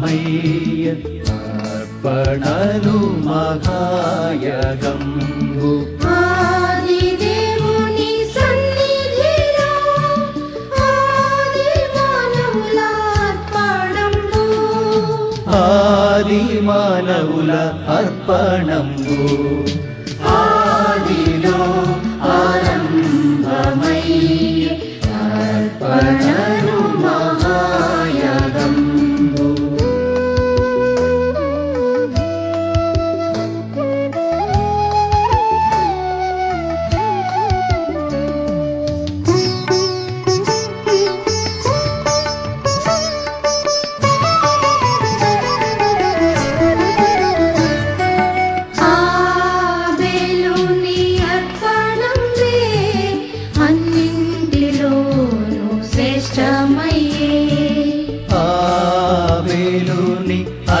मय्यर्पणनु महायगम् भो आदिर्पणम् आदिमानगुल अर्पणम्बु आदिनारम् अमयि अर्पण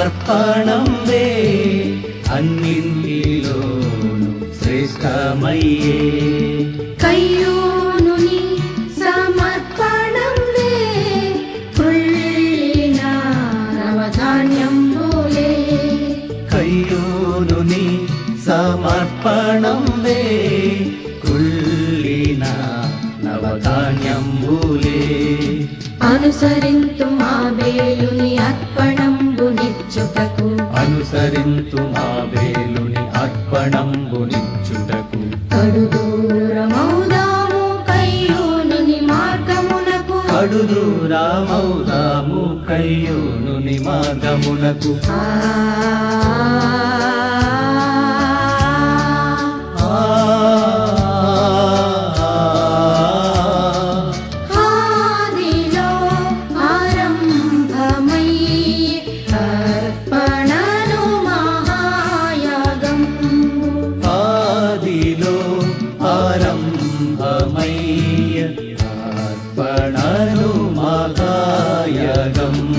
അർപ്പണം വേ അന്നിന്തിലോനു ശ്രേഷ്ഠമയ്യേ കയ്യോനു നീ സമർപ്പണം വേ നവധാന്യം പോലെ കയ്യോനു നീ സമർപ്പണം വേ കുള്ളിന നവധാന്യം പോലെ അനുസരിത്തും ആവേ मौ दामुखयोु निमुन कुहा आदिलो आरम् अमयी अर्पणरो आदिलो यगम्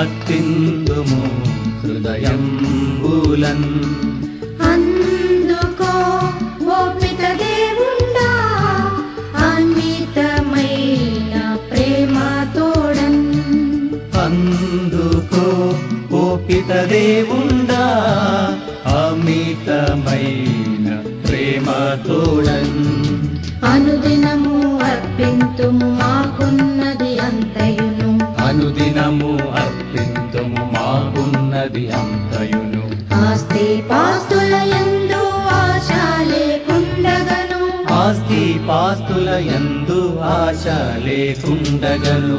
అత్తిందుము హృదయం బూలన్ అందుకో ఓపిక దేవుడా అమితమైన ప్రేమ తోడన్ అందుకో ఓపిక దేవుడా అమితమైన ప్రేమ తోడన్ అనుదినము నిత్యము అర్పింతుము మాకున్నది అంతయును ఆస్తి పాస్తుల ఎందు ఆశ లేకుండగను ఎందు ఆశ లేకుండగను